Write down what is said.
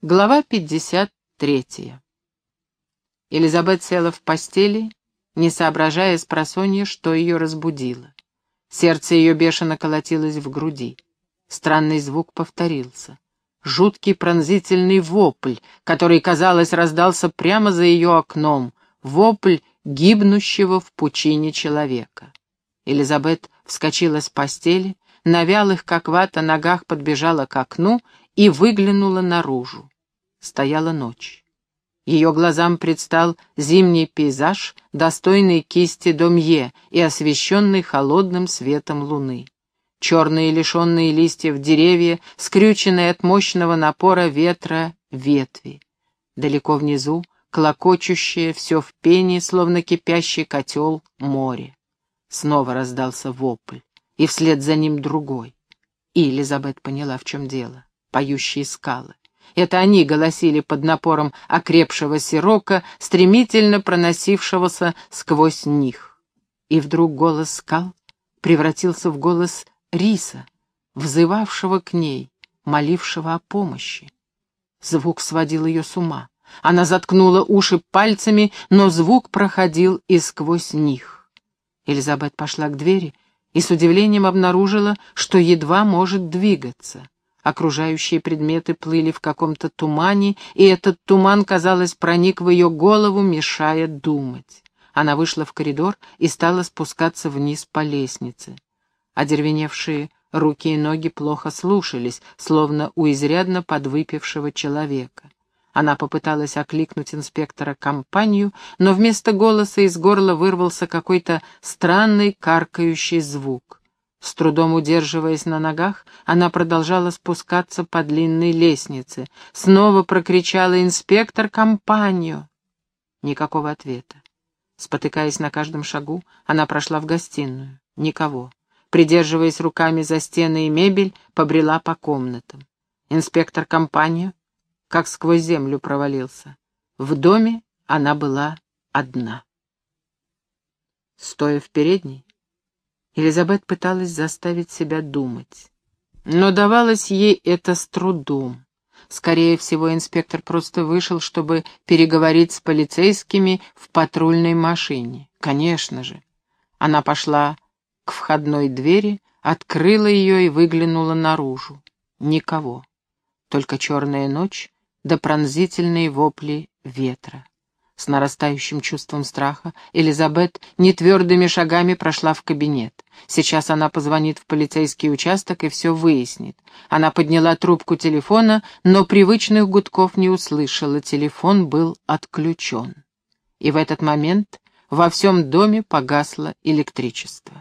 Глава 53. Елизабет села в постели, не соображая с просонья, что ее разбудило. Сердце ее бешено колотилось в груди. Странный звук повторился. Жуткий пронзительный вопль, который, казалось, раздался прямо за ее окном. Вопль гибнущего в пучине человека. Елизабет вскочила с постели, на вялых, как вата, ногах подбежала к окну и выглянула наружу. Стояла ночь. Ее глазам предстал зимний пейзаж, достойный кисти Домье и освещенный холодным светом луны. Черные лишенные листьев деревья, скрюченные от мощного напора ветра ветви. Далеко внизу, клокочущее, все в пене, словно кипящий котел, море. Снова раздался вопль, и вслед за ним другой. И Элизабет поняла, в чем дело поющие скалы. Это они голосили под напором окрепшего сирока, стремительно проносившегося сквозь них. И вдруг голос скал превратился в голос риса, взывавшего к ней, молившего о помощи. Звук сводил ее с ума. Она заткнула уши пальцами, но звук проходил и сквозь них. Элизабет пошла к двери и с удивлением обнаружила, что едва может двигаться. Окружающие предметы плыли в каком-то тумане, и этот туман, казалось, проник в ее голову, мешая думать. Она вышла в коридор и стала спускаться вниз по лестнице. Одервеневшие руки и ноги плохо слушались, словно у изрядно подвыпившего человека. Она попыталась окликнуть инспектора компанию, но вместо голоса из горла вырвался какой-то странный каркающий звук. С трудом удерживаясь на ногах, она продолжала спускаться по длинной лестнице. Снова прокричала инспектор компанию. Никакого ответа. Спотыкаясь на каждом шагу, она прошла в гостиную. Никого. Придерживаясь руками за стены и мебель, побрела по комнатам. Инспектор компанию как сквозь землю провалился. В доме она была одна. Стоя в передней, Элизабет пыталась заставить себя думать. Но давалось ей это с трудом. Скорее всего, инспектор просто вышел, чтобы переговорить с полицейскими в патрульной машине. Конечно же. Она пошла к входной двери, открыла ее и выглянула наружу. Никого. Только черная ночь да пронзительные вопли ветра. С нарастающим чувством страха Элизабет нетвердыми шагами прошла в кабинет. Сейчас она позвонит в полицейский участок и все выяснит. Она подняла трубку телефона, но привычных гудков не услышала, телефон был отключен. И в этот момент во всем доме погасло электричество.